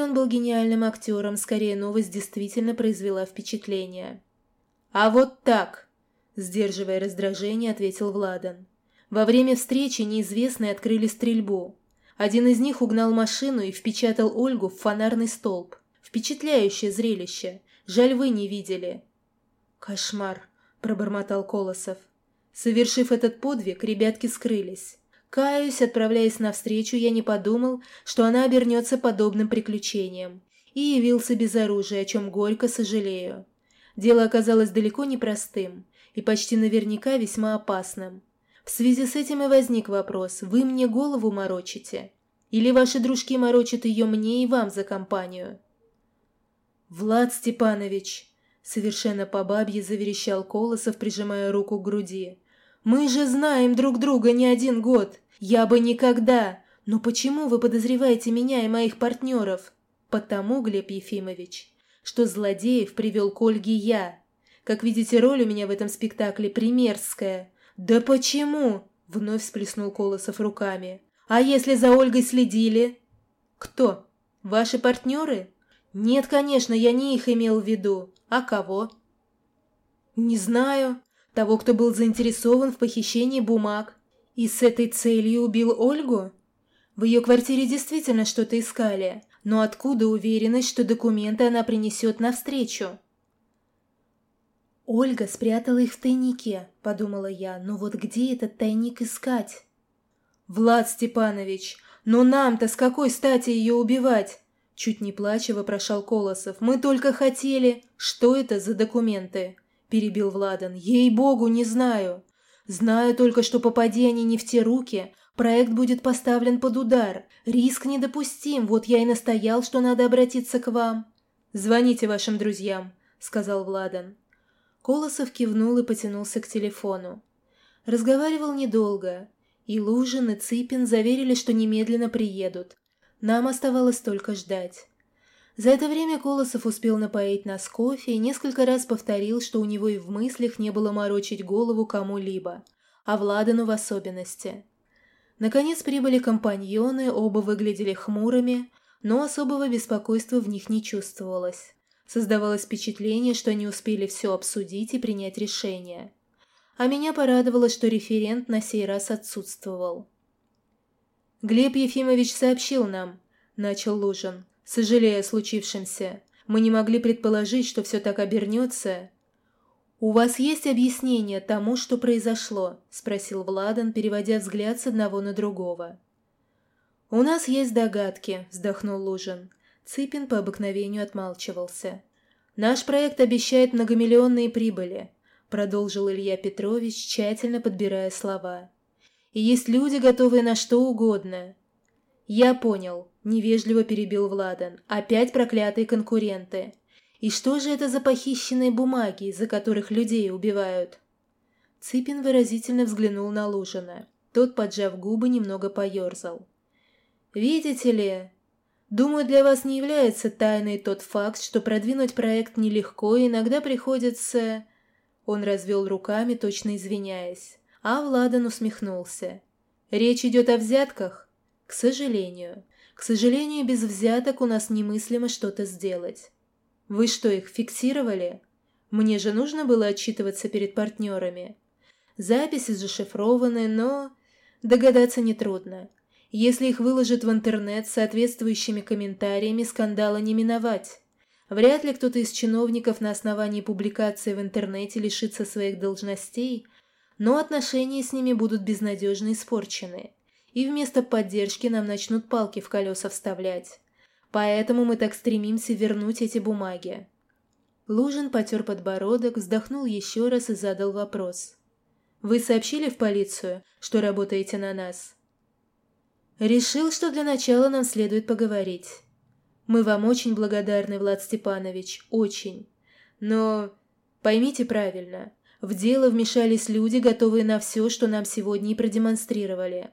он был гениальным актером, скорее новость действительно произвела впечатление. «А вот так!» – сдерживая раздражение, ответил Владан. Во время встречи неизвестные открыли стрельбу. Один из них угнал машину и впечатал Ольгу в фонарный столб. Впечатляющее зрелище. Жаль, вы не видели. «Кошмар!» – пробормотал Колосов. Совершив этот подвиг, ребятки скрылись. Каюсь, отправляясь навстречу, я не подумал, что она обернется подобным приключением. И явился без оружия, о чем горько сожалею. Дело оказалось далеко не простым и почти наверняка весьма опасным. В связи с этим и возник вопрос, вы мне голову морочите? Или ваши дружки морочат ее мне и вам за компанию? «Влад Степанович!» — совершенно по бабье заверещал Колосов, прижимая руку к груди. «Мы же знаем друг друга не один год. Я бы никогда. Но почему вы подозреваете меня и моих партнеров? Потому, Глеб Ефимович, что злодеев привел к Ольге я. Как видите, роль у меня в этом спектакле примерская. Да почему? Вновь всплеснул Колосов руками. А если за Ольгой следили? Кто? Ваши партнеры? Нет, конечно, я не их имел в виду. А кого? Не знаю. Того, кто был заинтересован в похищении бумаг. И с этой целью убил Ольгу? В ее квартире действительно что-то искали, но откуда уверенность, что документы она принесет навстречу? «Ольга спрятала их в тайнике», — подумала я, «но вот где этот тайник искать?» «Влад Степанович, но нам-то с какой стати ее убивать?» Чуть не плача вопрошал Колосов. «Мы только хотели...» «Что это за документы?» – перебил Владан. «Ей-богу, не знаю. Знаю только, что попади они не в те руки, проект будет поставлен под удар. Риск недопустим, вот я и настоял, что надо обратиться к вам. «Звоните вашим друзьям», — сказал Владан. Колосов кивнул и потянулся к телефону. Разговаривал недолго, и Лужин, и Цыпин заверили, что немедленно приедут. Нам оставалось только ждать. За это время Колосов успел напоить нас кофе и несколько раз повторил, что у него и в мыслях не было морочить голову кому-либо, а Владану в особенности. Наконец прибыли компаньоны, оба выглядели хмурыми, но особого беспокойства в них не чувствовалось. Создавалось впечатление, что они успели все обсудить и принять решение. А меня порадовало, что референт на сей раз отсутствовал. «Глеб Ефимович сообщил нам», – начал Лужин, сожалея о случившемся. Мы не могли предположить, что все так обернется. «У вас есть объяснение тому, что произошло?» – спросил Владан, переводя взгляд с одного на другого. «У нас есть догадки», – вздохнул Лужин. Цыпин по обыкновению отмалчивался. «Наш проект обещает многомиллионные прибыли», – продолжил Илья Петрович, тщательно подбирая слова. «И есть люди, готовые на что угодно. «Я понял», – невежливо перебил Владан. «Опять проклятые конкуренты. И что же это за похищенные бумаги, из-за которых людей убивают?» Цыпин выразительно взглянул на Лужина. Тот, поджав губы, немного поерзал. «Видите ли, думаю, для вас не является тайной тот факт, что продвинуть проект нелегко и иногда приходится...» Он развел руками, точно извиняясь. А Владан усмехнулся. «Речь идет о взятках?» К сожалению. К сожалению, без взяток у нас немыслимо что-то сделать. Вы что, их фиксировали? Мне же нужно было отчитываться перед партнерами. Записи зашифрованы, но... Догадаться нетрудно. Если их выложат в интернет с соответствующими комментариями, скандала не миновать. Вряд ли кто-то из чиновников на основании публикации в интернете лишится своих должностей, но отношения с ними будут безнадежно испорчены и вместо поддержки нам начнут палки в колеса вставлять. Поэтому мы так стремимся вернуть эти бумаги». Лужин потер подбородок, вздохнул еще раз и задал вопрос. «Вы сообщили в полицию, что работаете на нас?» «Решил, что для начала нам следует поговорить. Мы вам очень благодарны, Влад Степанович, очень. Но поймите правильно, в дело вмешались люди, готовые на все, что нам сегодня и продемонстрировали.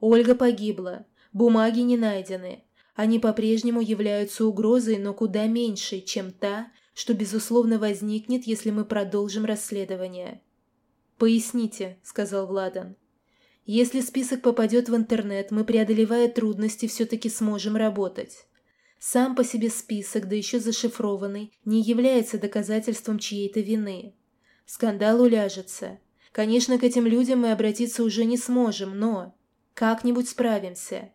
Ольга погибла, бумаги не найдены. Они по-прежнему являются угрозой, но куда меньшей, чем та, что, безусловно, возникнет, если мы продолжим расследование. «Поясните», — сказал Владан. «Если список попадет в интернет, мы, преодолевая трудности, все-таки сможем работать. Сам по себе список, да еще зашифрованный, не является доказательством чьей-то вины. Скандал уляжется. Конечно, к этим людям мы обратиться уже не сможем, но как-нибудь справимся.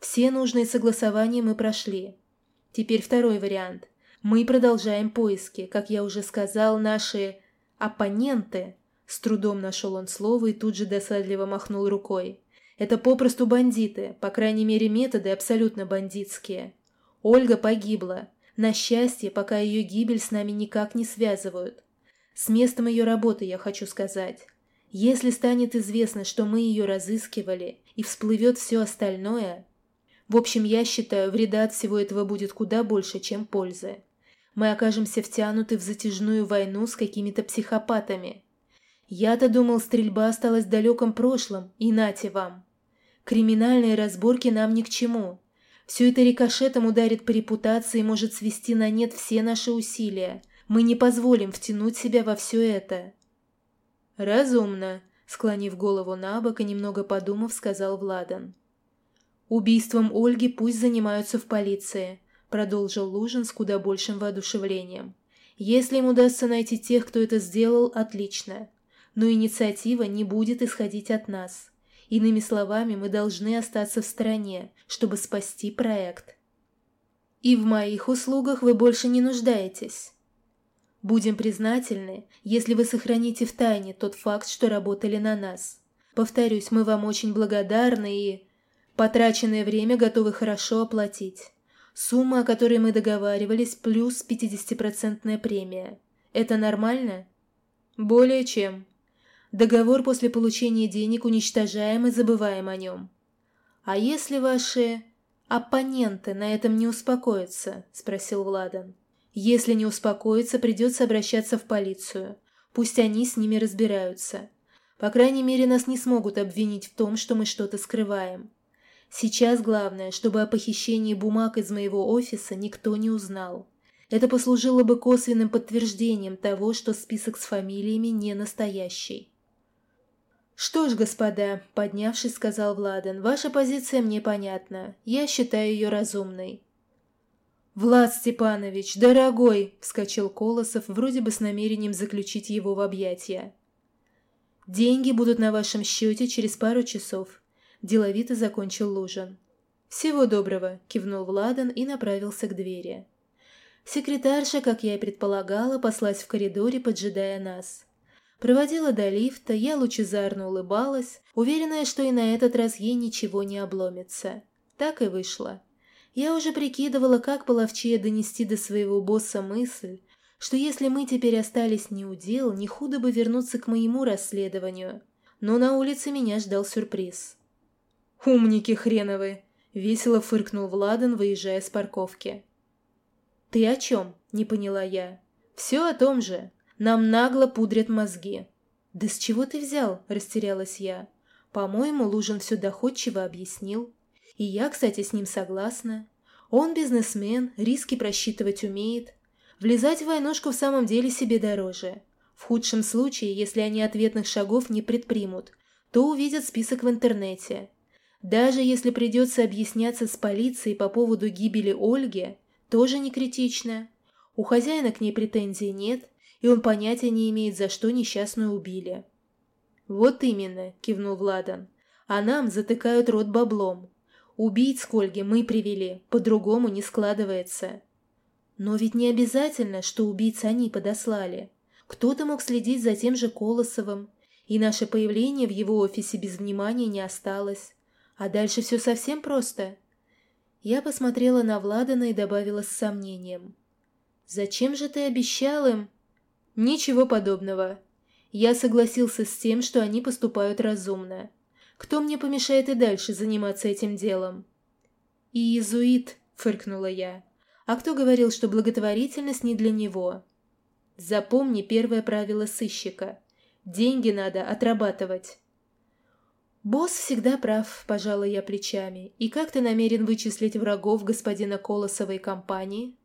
Все нужные согласования мы прошли. Теперь второй вариант. Мы продолжаем поиски. Как я уже сказал, наши оппоненты... С трудом нашел он слово и тут же досадливо махнул рукой. Это попросту бандиты, по крайней мере методы абсолютно бандитские. Ольга погибла. На счастье, пока ее гибель с нами никак не связывают. С местом ее работы, я хочу сказать. Если станет известно, что мы ее разыскивали, и всплывет все остальное... В общем, я считаю, вреда от всего этого будет куда больше, чем пользы мы окажемся втянуты в затяжную войну с какими-то психопатами. Я-то думал, стрельба осталась в далеком прошлом, и нате вам. Криминальные разборки нам ни к чему. Все это рикошетом ударит по репутации и может свести на нет все наши усилия. Мы не позволим втянуть себя во все это. «Разумно», — склонив голову на бок и немного подумав, сказал Владан. «Убийством Ольги пусть занимаются в полиции. — продолжил Лужин с куда большим воодушевлением. «Если им удастся найти тех, кто это сделал, отлично. Но инициатива не будет исходить от нас. Иными словами, мы должны остаться в стороне, чтобы спасти проект. И в моих услугах вы больше не нуждаетесь. Будем признательны, если вы сохраните в тайне тот факт, что работали на нас. Повторюсь, мы вам очень благодарны и... Потраченное время готовы хорошо оплатить. Сумма, о которой мы договаривались, плюс 50% премия. Это нормально? Более чем. Договор после получения денег уничтожаем и забываем о нем. А если ваши оппоненты на этом не успокоятся? Спросил Владан. Если не успокоятся, придется обращаться в полицию. Пусть они с ними разбираются. По крайней мере, нас не смогут обвинить в том, что мы что-то скрываем. Сейчас главное, чтобы о похищении бумаг из моего офиса никто не узнал. Это послужило бы косвенным подтверждением того, что список с фамилиями не настоящий. «Что ж, господа», — поднявшись, сказал Владан, — «ваша позиция мне понятна. Я считаю ее разумной». «Влад Степанович, дорогой!» — вскочил Колосов, вроде бы с намерением заключить его в объятия. «Деньги будут на вашем счете через пару часов деловито закончил Лужин. «Всего доброго», – кивнул Владан и направился к двери. Секретарша, как я и предполагала, послась в коридоре, поджидая нас. Проводила до лифта, я лучезарно улыбалась, уверенная, что и на этот раз ей ничего не обломится. Так и вышло. Я уже прикидывала, как половчее донести до своего босса мысль, что если мы теперь остались не у дел, не худо бы вернуться к моему расследованию. Но на улице меня ждал сюрприз. «Умники хреновы!» — весело фыркнул Владан, выезжая с парковки. «Ты о чем?» — не поняла я. «Все о том же. Нам нагло пудрят мозги». «Да с чего ты взял?» — растерялась я. «По-моему, Лужин все доходчиво объяснил. И я, кстати, с ним согласна. Он бизнесмен, риски просчитывать умеет. Влезать в войнушку в самом деле себе дороже. В худшем случае, если они ответных шагов не предпримут, то увидят список в интернете. Даже если придется объясняться с полицией по поводу гибели Ольги, тоже не критично. У хозяина к ней претензий нет, и он понятия не имеет, за что несчастную убили. «Вот именно», — кивнул Владан. «А нам затыкают рот баблом. Убийц к мы привели, по-другому не складывается». «Но ведь не обязательно, что убийц они подослали. Кто-то мог следить за тем же Колосовым, и наше появление в его офисе без внимания не осталось. А дальше все совсем просто. Я посмотрела на Владана и добавила с сомнением. «Зачем же ты обещал им?» «Ничего подобного. Я согласился с тем, что они поступают разумно. Кто мне помешает и дальше заниматься этим делом?» «Иезуит», — фыркнула я. «А кто говорил, что благотворительность не для него?» «Запомни первое правило сыщика. Деньги надо отрабатывать». «Босс всегда прав», – пожала я плечами. «И как ты намерен вычислить врагов господина Колосова и компании?»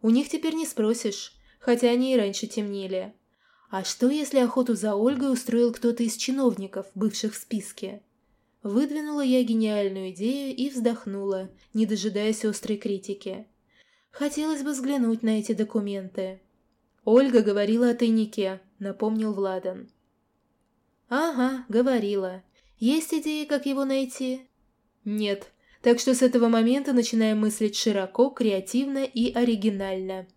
«У них теперь не спросишь, хотя они и раньше темнели. А что, если охоту за Ольгой устроил кто-то из чиновников, бывших в списке?» Выдвинула я гениальную идею и вздохнула, не дожидаясь острой критики. Хотелось бы взглянуть на эти документы. Ольга говорила о тайнике, напомнил Владан. Ага, говорила. Есть идеи, как его найти? Нет. Так что с этого момента начинаем мыслить широко, креативно и оригинально.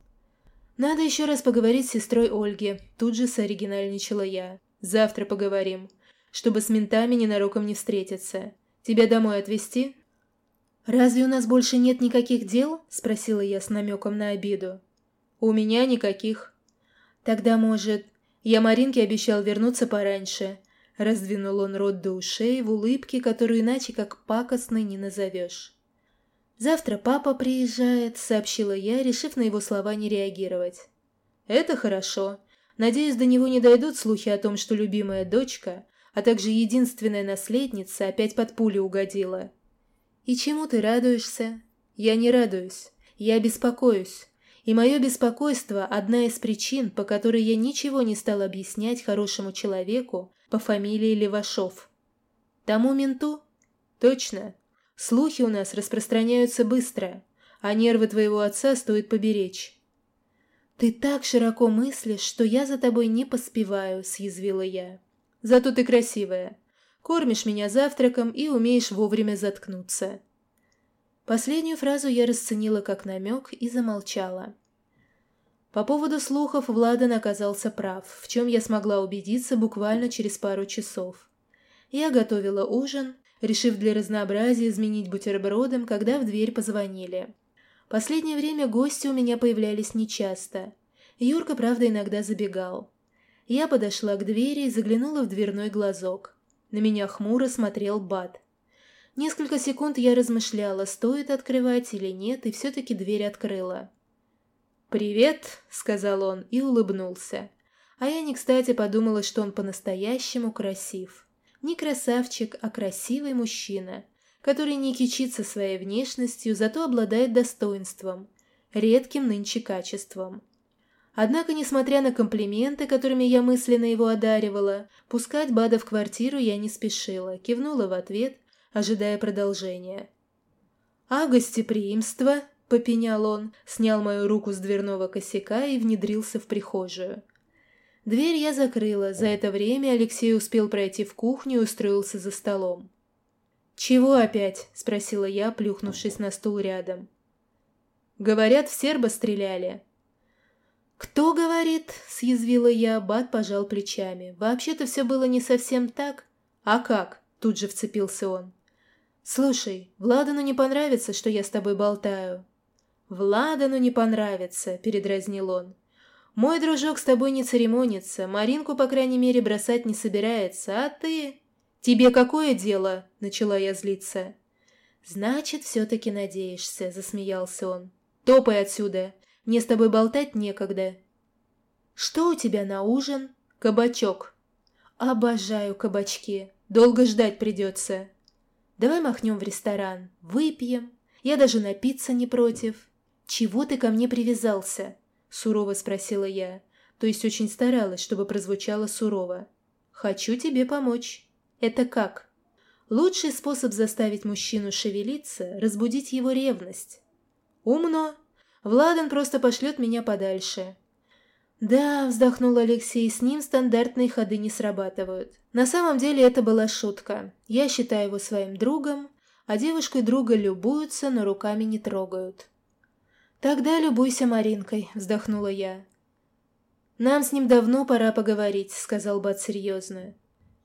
Надо еще раз поговорить с сестрой Ольги. Тут же соригинальничала я. Завтра поговорим. Чтобы с ментами ненароком не встретиться. Тебя домой отвезти? «Разве у нас больше нет никаких дел?» – спросила я с намеком на обиду. «У меня никаких». «Тогда, может...» Я Маринке обещал вернуться пораньше. Раздвинул он рот до ушей в улыбке, которую иначе как пакостной не назовешь. «Завтра папа приезжает», — сообщила я, решив на его слова не реагировать. «Это хорошо. Надеюсь, до него не дойдут слухи о том, что любимая дочка, а также единственная наследница опять под пули угодила». «И чему ты радуешься?» «Я не радуюсь. Я беспокоюсь. И мое беспокойство – одна из причин, по которой я ничего не стал объяснять хорошему человеку по фамилии Левашов. Тому менту? Точно. Слухи у нас распространяются быстро, а нервы твоего отца стоит поберечь. «Ты так широко мыслишь, что я за тобой не поспеваю», – съязвила я. «Зато ты красивая. Кормишь меня завтраком и умеешь вовремя заткнуться». Последнюю фразу я расценила как намек и замолчала. По поводу слухов Владан оказался прав, в чем я смогла убедиться буквально через пару часов. Я готовила ужин, решив для разнообразия изменить бутербродом, когда в дверь позвонили. Последнее время гости у меня появлялись нечасто. Юрка, правда, иногда забегал. Я подошла к двери и заглянула в дверной глазок. На меня хмуро смотрел Бат. Несколько секунд я размышляла, стоит открывать или нет, и все-таки дверь открыла. «Привет», — сказал он и улыбнулся. А я не кстати подумала, что он по-настоящему красив. Не красавчик, а красивый мужчина, который не кичится своей внешностью, зато обладает достоинством, редким нынче качеством. Однако, несмотря на комплименты, которыми я мысленно его одаривала, пускать Бада в квартиру я не спешила, кивнула в ответ, ожидая продолжения. «А гостеприимство?» — попенял он, снял мою руку с дверного косяка и внедрился в прихожую. Дверь я закрыла, за это время Алексей успел пройти в кухню и устроился за столом. «Чего опять?» — спросила я, плюхнувшись на стул рядом. «Говорят, в серба стреляли». «Кто говорит?» — съязвила я, Бат пожал плечами. «Вообще-то все было не совсем так». «А как?» — тут же вцепился он. «Слушай, Владану не понравится, что я с тобой болтаю. «Владану не понравится», — передразнил он. «Мой дружок с тобой не церемонится, Маринку, по крайней мере, бросать не собирается, а ты...» «Тебе какое дело?» — начала я злиться. «Значит, все-таки надеешься», — засмеялся он. «Топай отсюда, мне с тобой болтать некогда». «Что у тебя на ужин?» «Кабачок». «Обожаю кабачки, долго ждать придется». «Давай махнем в ресторан, выпьем, я даже напиться не против». «Чего ты ко мне привязался?» – сурово спросила я, то есть очень старалась, чтобы прозвучало сурово. «Хочу тебе помочь». «Это как?» «Лучший способ заставить мужчину шевелиться – разбудить его ревность». «Умно. Владан просто пошлет меня подальше». «Да», – вздохнул Алексей, – «с ним стандартные ходы не срабатывают. На самом деле это была шутка. Я считаю его своим другом, а девушкой друга любуются, но руками не трогают». «Тогда любуйся Маринкой», — вздохнула я. «Нам с ним давно пора поговорить», — сказал Бат серьезно.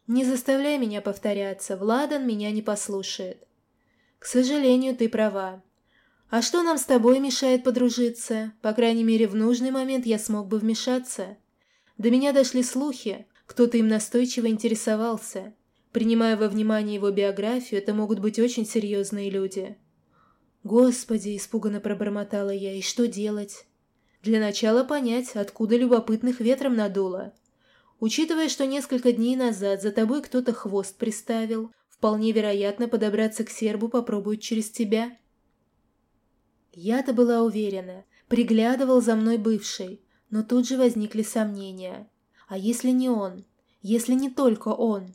«Не заставляй меня повторяться, Владан меня не послушает». «К сожалению, ты права. А что нам с тобой мешает подружиться? По крайней мере, в нужный момент я смог бы вмешаться. До меня дошли слухи, кто-то им настойчиво интересовался. Принимая во внимание его биографию, это могут быть очень серьезные люди». «Господи!» – испуганно пробормотала я. «И что делать?» «Для начала понять, откуда любопытных ветром надуло. Учитывая, что несколько дней назад за тобой кто-то хвост приставил, вполне вероятно, подобраться к сербу попробуют через тебя». Я-то была уверена, приглядывал за мной бывший, но тут же возникли сомнения. А если не он? Если не только он?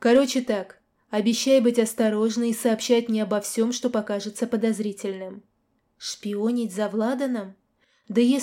Короче так, Обещай быть осторожной и сообщать мне обо всем, что покажется подозрительным». Шпионить за Владаном? Да если